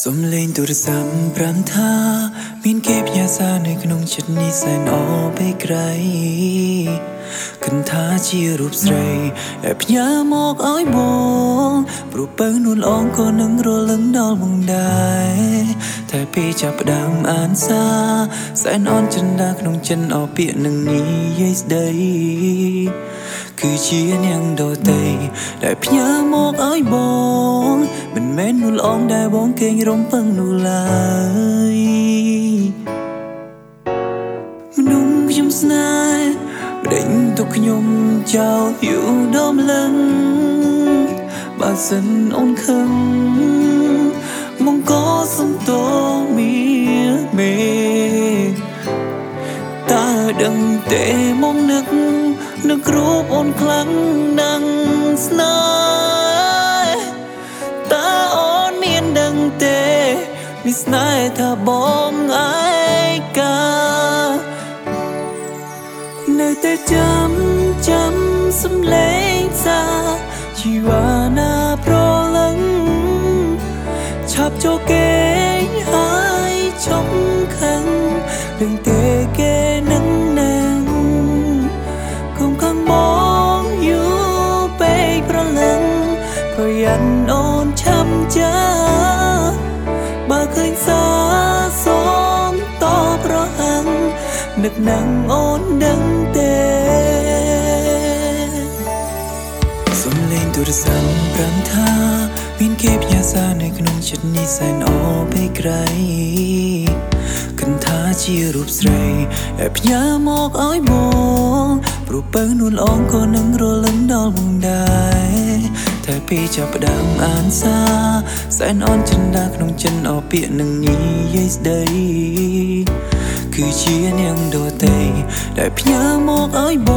សំលេងទូរស័ព្ទប្រាំថា មានគេផ្ញើសារនៅក្នុងចិត្តនេះសែនអពេកក្រៃគិនថាជារូបស្រីដែលផ្ញើមកឲ្យបងព្រោះពៅនួនអងក៏នឹងរលឹងដល់មកដែរតែពេលចាប់ផ្ដើមអានសារសែនអន់ចិនដាក្នុងចិនអពាកនឹងនិយាយស្ដីគឺជានាងដតីដែលផ្ញើមកឲ្យបង មិនមែននោះល្អងដែលបងគេងរំពឹងនោះឡើយមនុស្សខ្ញុំស្នេហ៍បដិញទុកខ្ញុំចោលយូរដំលឹងបើសិនអូនខឹងមកក៏សំទោមីមេតើដឹងទេមកនឹកនឹករូបអូនខ្លាំងណាស់ស្នេហ៍ មានស្នេហ៍ថាបងឯកានៅតែចាំចាំសំឡេងសាជីវ៉ាណាប្រលឹងឆាប់ចូលគេហើយឈប់ខឹងនឹងទេគេនឹងណាយ័នអូនឆាំចា នឹកនឹងអូនដឹងទេសំលេងទូរស័ព្ទប្រាំថាមានគេផ្ញើសារនៅក្នុងចិត្តនេះសែនអពេកក្រៃគិនថាជារូបស្រីដែលផ្ញើមកឲ្យបងព្រោះពៅនួនអងក៏នឹងរលឹងដល់មកដែរតែពេលចាប់ផ្ដើមអានសារសែនអន់ចិនដាក្នុងចិនអពាកនឹងនិយាយស្ដី គឺជានាងដតីដែលផ្ញើមកឲ្យប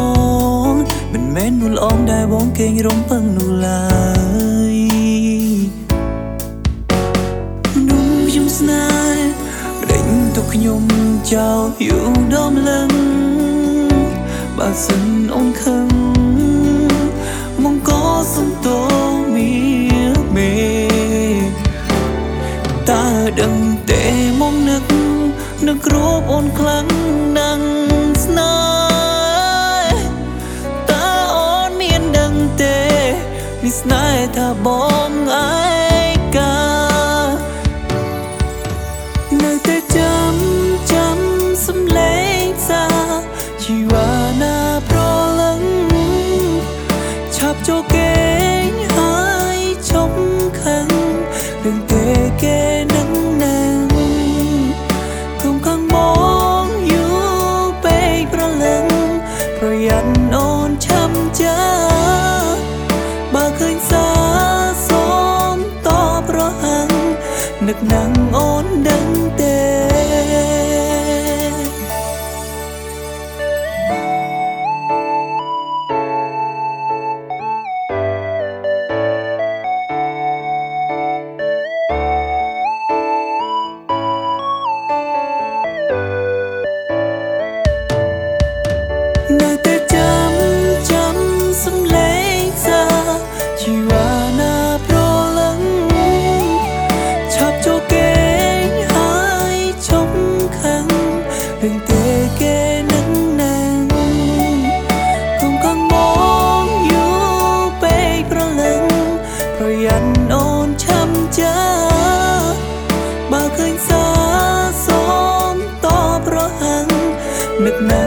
ងមិនមែននួនល្អងដែលបងគេងរំពឹងនោះឡើយមនុស្សខ្ញុំស្នេហ៍បដិញទុកខ្ញុំចោលយូរដំលឹងបើសិនអូនខឹង នឹករូបអូនខ្លាំងណាស់ស្នេហ៍តើអូនមានដឹងទេនេះស្នេហ៍ថាបង នឹក ឃើញសាសូមតប្រហ័ងនឹកណា